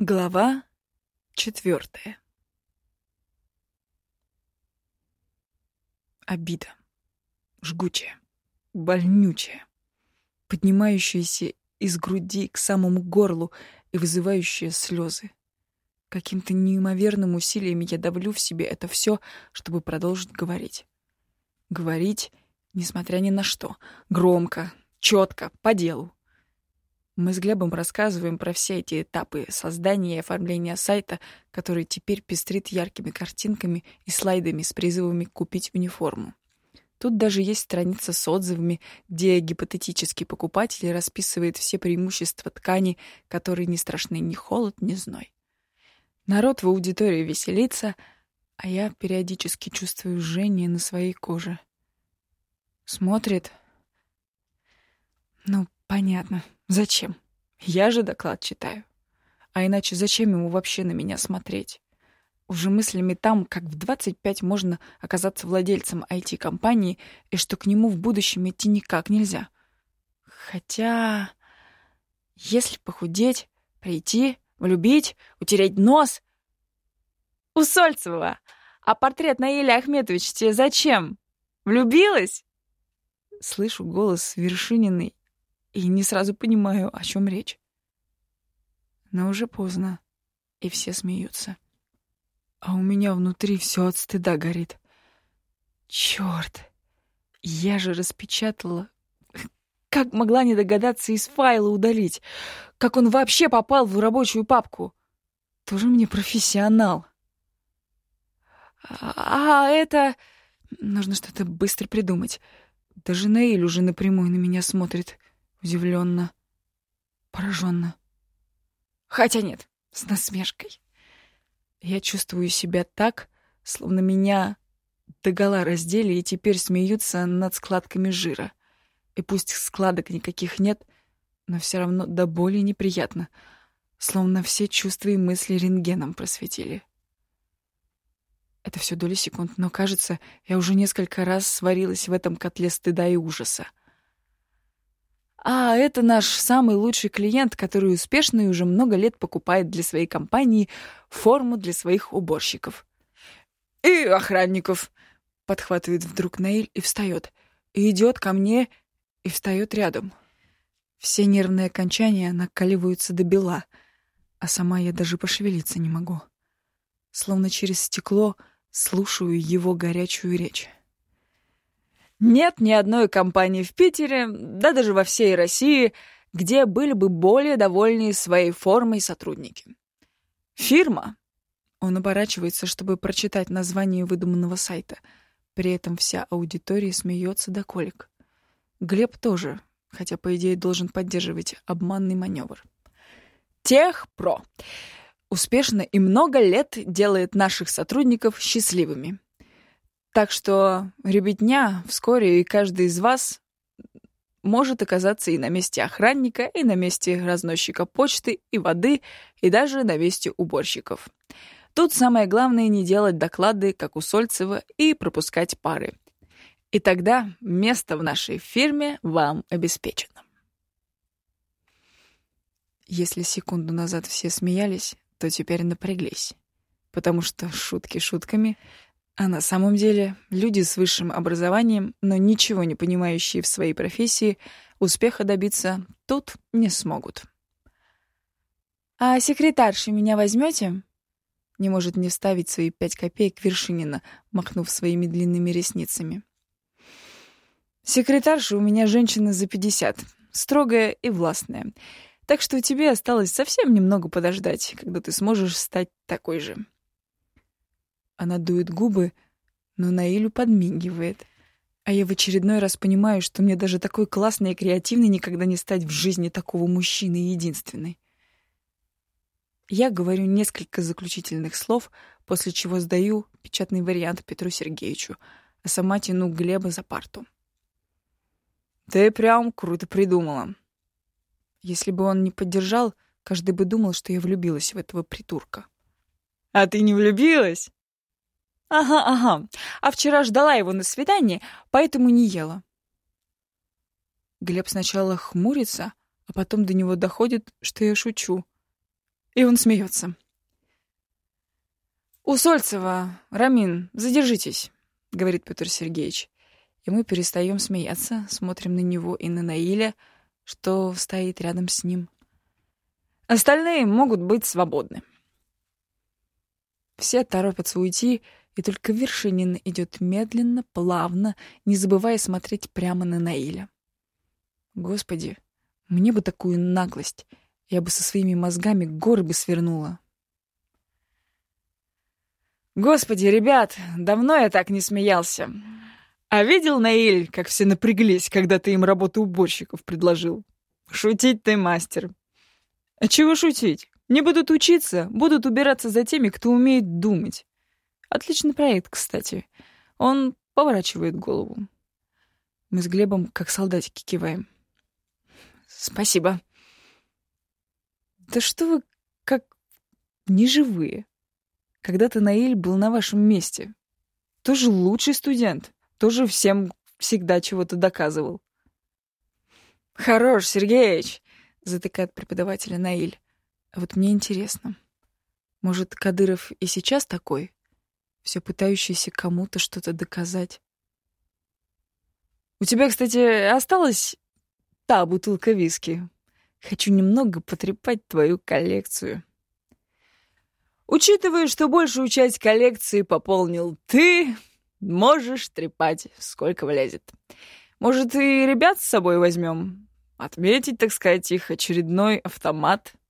Глава четвертая. Обида. Жгучая, больнючая, поднимающаяся из груди к самому горлу и вызывающая слезы. Каким-то неимоверным усилием я давлю в себе это все, чтобы продолжить говорить. Говорить, несмотря ни на что, громко, четко, по делу. Мы с Глебом рассказываем про все эти этапы создания и оформления сайта, который теперь пестрит яркими картинками и слайдами с призывами купить униформу. Тут даже есть страница с отзывами, где гипотетический покупатель расписывает все преимущества ткани, которые не страшны ни холод, ни зной. Народ в аудитории веселится, а я периодически чувствую жжение на своей коже. Смотрит. Ну, понятно. Зачем? Я же доклад читаю. А иначе зачем ему вообще на меня смотреть? Уже мыслями там, как в 25 можно оказаться владельцем IT-компании и что к нему в будущем идти никак нельзя. Хотя, если похудеть, прийти, влюбить, утереть нос... У Сольцева! А портрет Наиля Ахметович тебе зачем? Влюбилась? Слышу голос Вершининой и не сразу понимаю, о чем речь. Но уже поздно, и все смеются. А у меня внутри все от стыда горит. Черт! Я же распечатала. Как могла не догадаться из файла удалить? Как он вообще попал в рабочую папку? Тоже мне профессионал. А, а это... Нужно что-то быстро придумать. Даже Наиль уже напрямую на меня смотрит удивленно, пораженно. Хотя нет, с насмешкой. Я чувствую себя так, словно меня догола раздели и теперь смеются над складками жира. И пусть складок никаких нет, но все равно до боли неприятно, словно все чувства и мысли рентгеном просветили. Это все доли секунд, но, кажется, я уже несколько раз сварилась в этом котле стыда и ужаса. А это наш самый лучший клиент, который успешно и уже много лет покупает для своей компании форму для своих уборщиков. «И охранников!» — подхватывает вдруг Наиль и встает. И идет ко мне и встает рядом. Все нервные окончания накаливаются до бела, а сама я даже пошевелиться не могу. Словно через стекло слушаю его горячую речь. Нет ни одной компании в Питере, да даже во всей России, где были бы более довольны своей формой сотрудники. Фирма. Он оборачивается, чтобы прочитать название выдуманного сайта. При этом вся аудитория смеется до колик. Глеб тоже, хотя, по идее, должен поддерживать обманный маневр. Техпро. Успешно и много лет делает наших сотрудников счастливыми. Так что, ребятня, вскоре и каждый из вас может оказаться и на месте охранника, и на месте разносчика почты и воды, и даже на месте уборщиков. Тут самое главное не делать доклады, как у Сольцева, и пропускать пары. И тогда место в нашей фирме вам обеспечено. Если секунду назад все смеялись, то теперь напряглись. Потому что шутки шутками, а на самом деле люди с высшим образованием, но ничего не понимающие в своей профессии, успеха добиться тут не смогут. «А секретарши меня возьмете? Не может не вставить свои пять копеек Вершинина, махнув своими длинными ресницами. «Секретарша у меня женщина за пятьдесят, строгая и властная. Так что тебе осталось совсем немного подождать, когда ты сможешь стать такой же». Она дует губы, но Наилю подмигивает. А я в очередной раз понимаю, что мне даже такой классный и креативный никогда не стать в жизни такого мужчины единственной. Я говорю несколько заключительных слов, после чего сдаю печатный вариант Петру Сергеевичу, а сама тяну Глеба за парту. «Ты прям круто придумала». Если бы он не поддержал, каждый бы думал, что я влюбилась в этого придурка. «А ты не влюбилась?» Ага, ага. А вчера ждала его на свидание, поэтому не ела. Глеб сначала хмурится, а потом до него доходит, что я шучу. И он смеется. «У Сольцева, Рамин, задержитесь», — говорит Петр Сергеевич. И мы перестаем смеяться, смотрим на него и на Наиля, что стоит рядом с ним. Остальные могут быть свободны. Все торопятся уйти, и только Вершинин идет медленно, плавно, не забывая смотреть прямо на Наиля. Господи, мне бы такую наглость. Я бы со своими мозгами горы бы свернула. Господи, ребят, давно я так не смеялся. А видел, Наиль, как все напряглись, когда ты им работу уборщиков предложил? Шутить ты мастер. А чего шутить? Не будут учиться, будут убираться за теми, кто умеет думать. Отличный проект, кстати. Он поворачивает голову. Мы с Глебом как солдатики киваем. Спасибо. Да что вы как неживые. Когда-то Наиль был на вашем месте. Тоже лучший студент. Тоже всем всегда чего-то доказывал. «Хорош, Сергеич!» — затыкает преподавателя Наиль. А вот мне интересно, может, Кадыров и сейчас такой? Все пытающийся кому-то что-то доказать. У тебя, кстати, осталась та бутылка виски. Хочу немного потрепать твою коллекцию. Учитывая, что большую часть коллекции пополнил ты, можешь трепать, сколько влезет. Может, и ребят с собой возьмем? Отметить, так сказать, их очередной автомат —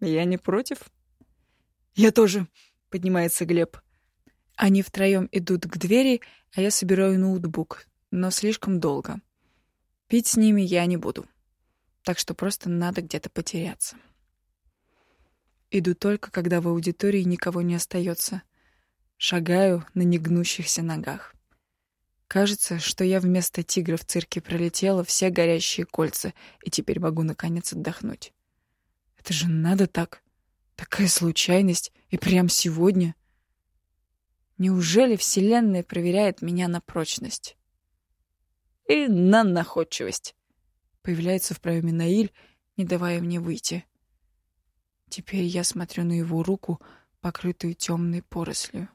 я не против. Я тоже, поднимается Глеб. Они втроем идут к двери, а я собираю ноутбук, но слишком долго. Пить с ними я не буду. Так что просто надо где-то потеряться. Иду только, когда в аудитории никого не остается. Шагаю на негнущихся ногах. Кажется, что я вместо тигра в цирке пролетела все горящие кольца и теперь могу наконец отдохнуть. Это же надо так. Такая случайность. И прям сегодня. Неужели Вселенная проверяет меня на прочность? И на находчивость. Появляется в проеме Наиль, не давая мне выйти. Теперь я смотрю на его руку, покрытую темной порослью.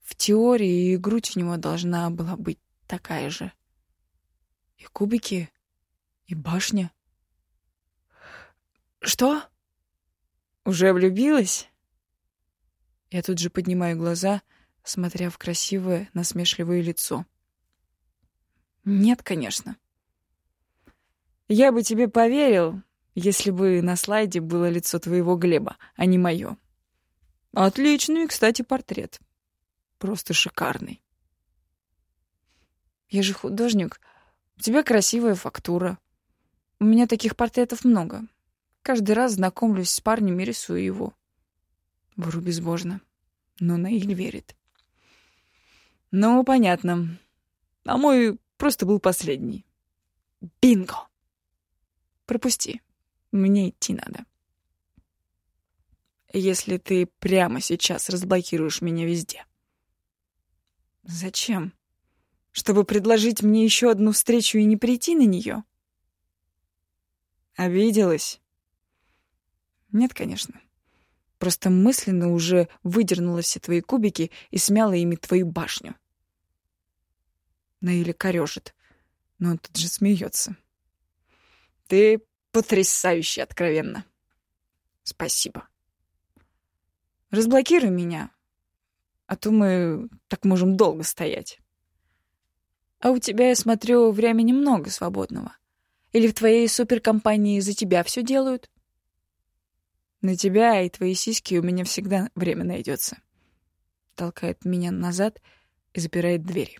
В теории и грудь у него должна была быть такая же. И кубики, и башня. «Что? Уже влюбилась?» Я тут же поднимаю глаза, смотря в красивое, насмешливое лицо. «Нет, конечно». «Я бы тебе поверил, если бы на слайде было лицо твоего Глеба, а не мое. Отличный, кстати, портрет. Просто шикарный. Я же художник. У тебя красивая фактура. У меня таких портретов много. Каждый раз знакомлюсь с парнем и рисую его. Вру безбожно. Но Наиль верит. Ну, понятно. А мой просто был последний. Бинго! Пропусти. Мне идти надо. Если ты прямо сейчас разблокируешь меня везде. Зачем? Чтобы предложить мне еще одну встречу и не прийти на нее? Обиделась? Нет, конечно. Просто мысленно уже выдернула все твои кубики и смяла ими твою башню. Наиля корёжит, но он тут же смеется. Ты потрясающе откровенно. Спасибо. Разблокируй меня, а то мы так можем долго стоять. А у тебя, я смотрю, времени много свободного. Или в твоей суперкомпании за тебя все делают? На тебя и твои сиськи у меня всегда время найдется. Толкает меня назад и запирает двери.